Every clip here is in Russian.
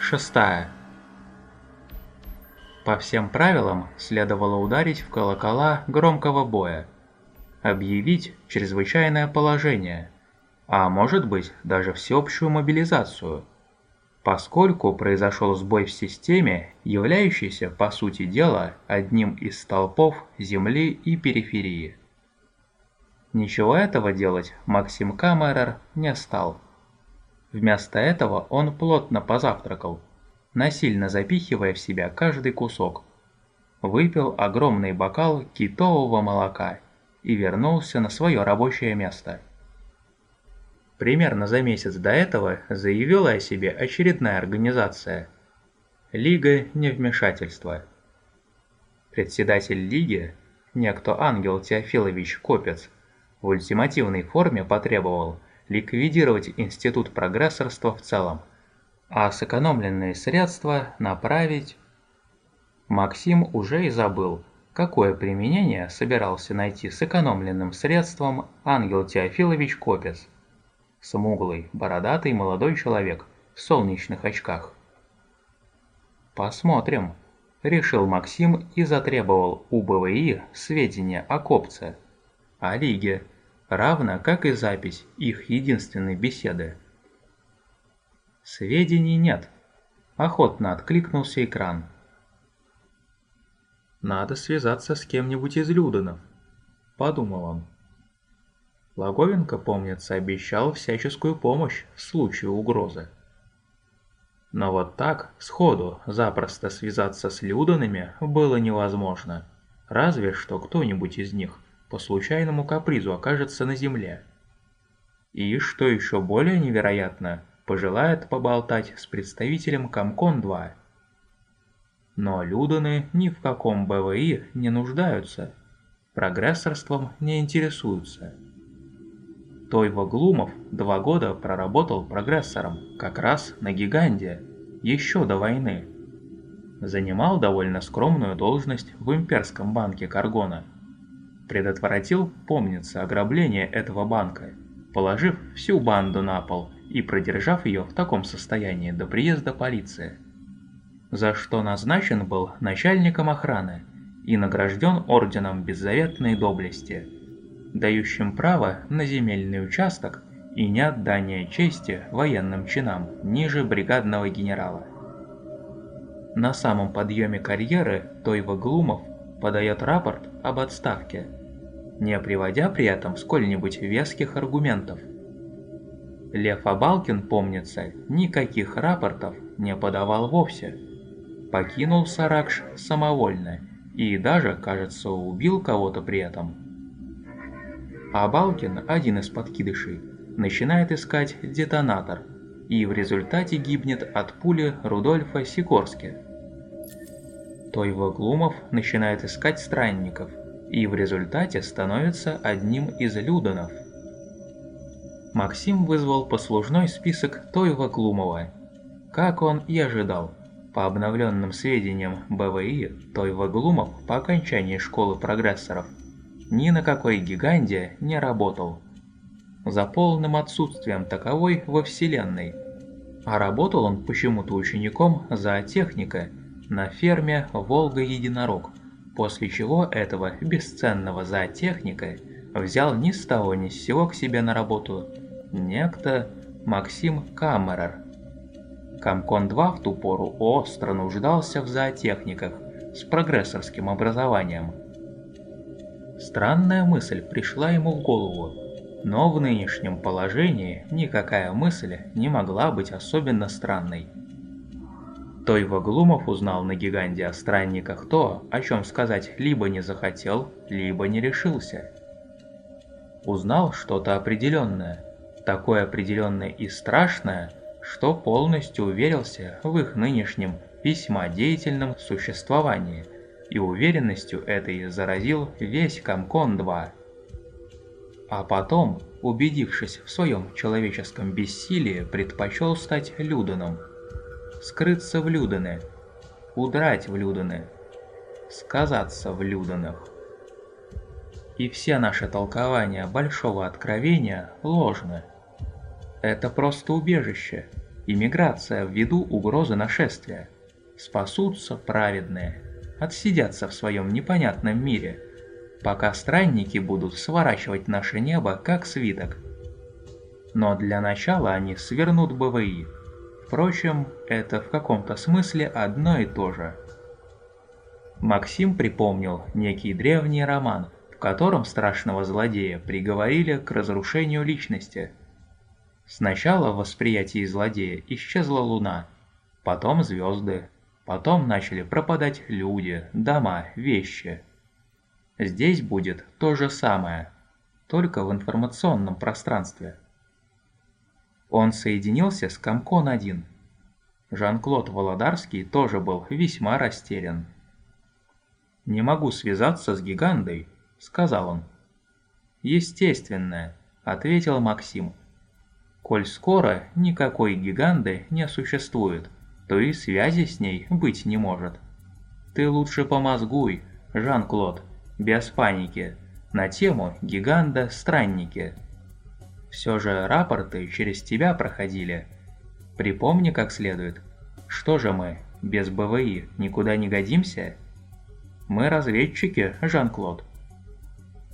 Шестая. По всем правилам следовало ударить в колокола громкого боя, объявить чрезвычайное положение, а может быть даже всеобщую мобилизацию, поскольку произошел сбой в системе, являющийся по сути дела одним из столпов Земли и периферии. Ничего этого делать Максим Камерер не стал. Вместо этого он плотно позавтракал, насильно запихивая в себя каждый кусок. Выпил огромный бокал китового молока и вернулся на свое рабочее место. Примерно за месяц до этого заявила о себе очередная организация – Лига невмешательства. Председатель Лиги, некто Ангел Теофилович Копец, в ультимативной форме потребовал – ликвидировать институт прогрессорства в целом, а сэкономленные средства направить... Максим уже и забыл, какое применение собирался найти сэкономленным средством Ангел Теофилович Копец. Смуглый, бородатый молодой человек в солнечных очках. «Посмотрим», – решил Максим и затребовал у БВИ сведения о Копце, о Лиге, равно как и запись их единственной беседы. Сведений нет. Охотно откликнулся экран. Надо связаться с кем-нибудь из Люденов, подумал он. Логовенко, помнится, обещал всяческую помощь в случае угрозы. Но вот так, сходу, запросто связаться с Люденами было невозможно. Разве что кто-нибудь из них по случайному капризу окажется на земле. И, что еще более невероятно, пожелает поболтать с представителем Комкон-2. Но Люданы ни в каком БВИ не нуждаются, прогрессорством не интересуются. Тойва Глумов два года проработал прогрессором, как раз на Гиганде, еще до войны. Занимал довольно скромную должность в имперском банке Каргона – предотвратил, помнится, ограбление этого банка, положив всю банду на пол и продержав ее в таком состоянии до приезда полиции. За что назначен был начальником охраны и награжден орденом беззаветной доблести, дающим право на земельный участок и неотдание чести военным чинам ниже бригадного генерала. На самом подъеме карьеры Тойва Глумов подает рапорт об отставке – не приводя при этом сколь-нибудь веских аргументов. Лев Абалкин, помнится, никаких рапортов не подавал вовсе. Покинул Саракш самовольно и даже, кажется, убил кого-то при этом. Абалкин, один из подкидышей, начинает искать детонатор и в результате гибнет от пули Рудольфа Сикорски. Тойва Глумов начинает искать странников – и в результате становится одним из Людонов. Максим вызвал послужной список Тойва Глумова. Как он и ожидал, по обновленным сведениям БВИ, Тойва Глумов по окончании школы прогрессоров ни на какой гиганде не работал. За полным отсутствием таковой во Вселенной. А работал он почему-то учеником зоотехника на ферме «Волга-Единорог», после чего этого бесценного зоотехника взял ни с того ни с сего к себе на работу некто Максим Камерер. Комкон-2 в ту пору остро нуждался в зоотехниках с прогрессорским образованием. Странная мысль пришла ему в голову, но в нынешнем положении никакая мысль не могла быть особенно странной. Тойва Глумов узнал на гиганде о странниках то, о чем сказать либо не захотел, либо не решился. Узнал что-то определенное, такое определенное и страшное, что полностью уверился в их нынешнем весьма деятельном существовании, и уверенностью этой заразил весь Комкон-2. А потом, убедившись в своем человеческом бессилии, предпочел стать Люденом – скрыться в Людене, удрать в Людене, сказаться в Люденах. И все наши толкования Большого Откровения ложны. Это просто убежище, иммиграция ввиду угрозы нашествия. Спасутся праведные, отсидятся в своем непонятном мире, пока странники будут сворачивать наше небо как свиток. Но для начала они свернут БВИ. Впрочем, это в каком-то смысле одно и то же. Максим припомнил некий древний роман, в котором страшного злодея приговорили к разрушению личности – Сначала в восприятии злодея исчезла луна, потом звезды, потом начали пропадать люди, дома, вещи. Здесь будет то же самое, только в информационном пространстве. Он соединился с Комкон-1. Жан-Клод Володарский тоже был весьма растерян. «Не могу связаться с гигандой», — сказал он. «Естественное», — ответил Максим коль скоро никакой гиганды не существует, то и связи с ней быть не может. Ты лучше помозгуй, Жан-Клод, без паники, на тему гиганда-странники. Все же рапорты через тебя проходили. Припомни как следует. Что же мы, без БВИ, никуда не годимся? Мы разведчики, Жан-Клод.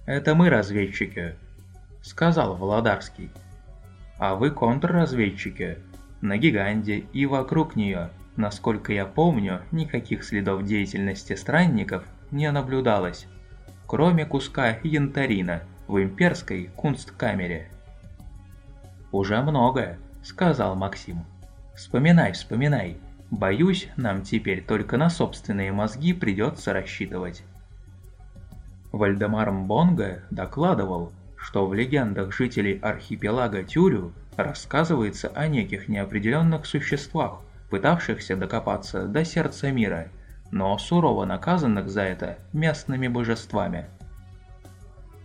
Это мы разведчики, сказал Володарский а вы контрразведчики. На Гиганде и вокруг нее, насколько я помню, никаких следов деятельности странников не наблюдалось, кроме куска янтарина в имперской кунсткамере. «Уже многое», — сказал Максим. «Вспоминай, вспоминай. Боюсь, нам теперь только на собственные мозги придется рассчитывать». Вальдемар Мбонга докладывал, что в легендах жителей архипелага Тюрю рассказывается о неких неопределенных существах, пытавшихся докопаться до сердца мира, но сурово наказанных за это местными божествами.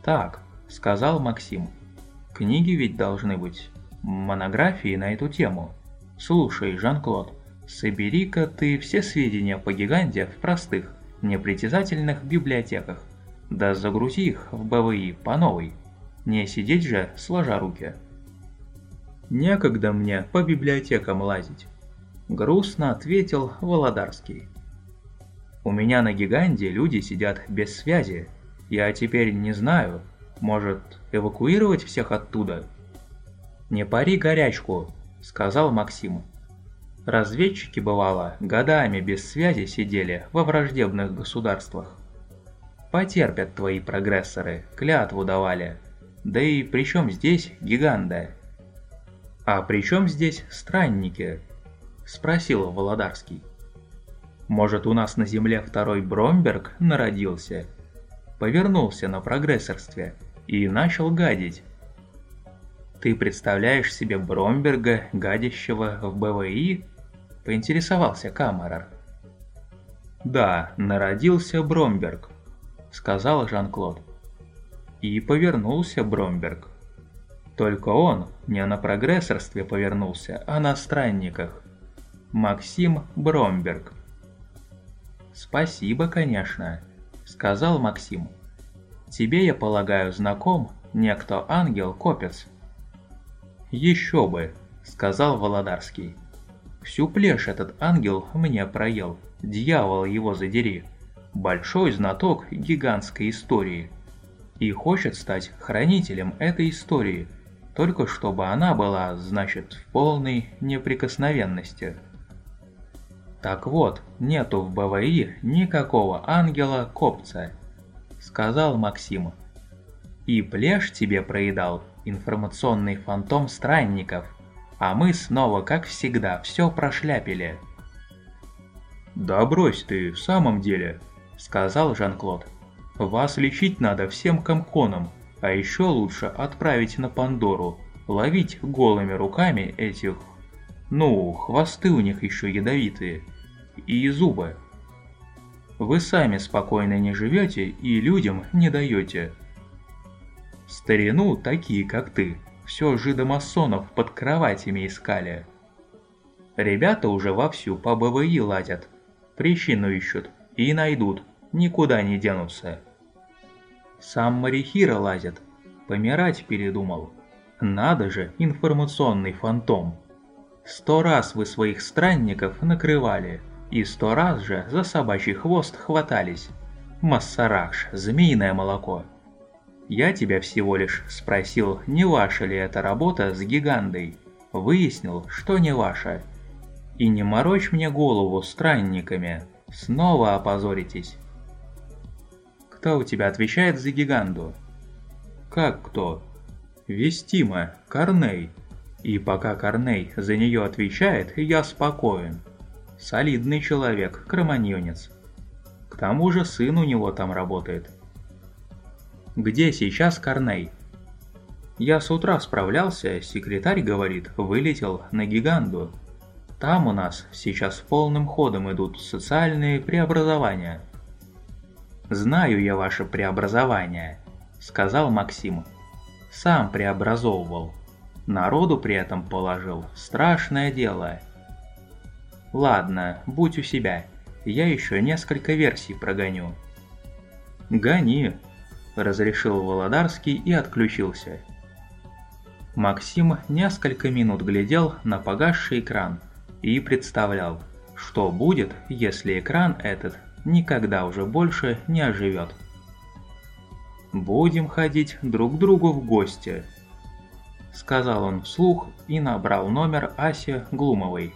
«Так», — сказал Максим, — «книги ведь должны быть, монографии на эту тему. Слушай, Жан-Клод, собери-ка ты все сведения по гиганте в простых, непритязательных библиотеках, да загрузи их в БВИ по новой». Не сидеть же, сложа руки. Некогда мне по библиотекам лазить. Грустно ответил Володарский. У меня на гиганде люди сидят без связи. Я теперь не знаю, может эвакуировать всех оттуда? Не пари горячку, сказал Максим. Разведчики, бывало, годами без связи сидели во враждебных государствах. Потерпят твои прогрессоры, клятву давали. Да и при чем здесь гиганда? А при чем здесь странники? Спросил Володарский. Может у нас на земле второй Бромберг народился? Повернулся на прогрессорстве и начал гадить. Ты представляешь себе Бромберга, гадящего в БВИ? Поинтересовался Камерер. Да, народился Бромберг, сказал Жан-Клод. И повернулся Бромберг. Только он не на прогрессорстве повернулся, а на странниках. Максим Бромберг. «Спасибо, конечно», — сказал Максим. «Тебе, я полагаю, знаком некто Ангел Копец?» «Еще бы», — сказал Володарский. «Всю плешь этот ангел мне проел, дьявол его задери. Большой знаток гигантской истории» и хочет стать хранителем этой истории, только чтобы она была, значит, в полной неприкосновенности. Так вот, нету в БВИ никакого ангела-копца, сказал Максим. И плешь тебе проедал информационный фантом странников, а мы снова, как всегда, все прошляпили. «Да брось ты, в самом деле», — сказал Жан-Клод. Вас лечить надо всем комконам, а еще лучше отправить на Пандору, ловить голыми руками этих... Ну, хвосты у них еще ядовитые. И зубы. Вы сами спокойно не живете и людям не даете. Старину такие, как ты, все жидомасонов под кроватями искали. Ребята уже вовсю по БВИ ладят, причину ищут и найдут, никуда не денутся. Сам Марихира лазит. Помирать передумал. Надо же, информационный фантом. Сто раз вы своих странников накрывали, и сто раз же за собачий хвост хватались. Массараш, змеиное молоко. Я тебя всего лишь спросил, не ваша ли это работа с гигандой. Выяснил, что не ваша. И не морочь мне голову странниками, снова опозоритесь. Кто у тебя отвечает за гиганду? Как кто? Вестима, Корней. И пока Корней за нее отвечает, я спокоен. Солидный человек, кроманьонец. К тому же сын у него там работает. Где сейчас Корней? Я с утра справлялся, секретарь говорит, вылетел на Гиганду. Там у нас сейчас полным ходом идут социальные преобразования. «Знаю я ваше преобразование», — сказал Максим. «Сам преобразовывал. Народу при этом положил. Страшное дело». «Ладно, будь у себя. Я еще несколько версий прогоню». «Гони», — разрешил Володарский и отключился. Максим несколько минут глядел на погасший экран и представлял, что будет, если экран этот никогда уже больше не оживет. «Будем ходить друг к другу в гости», — сказал он вслух и набрал номер Аси Глумовой.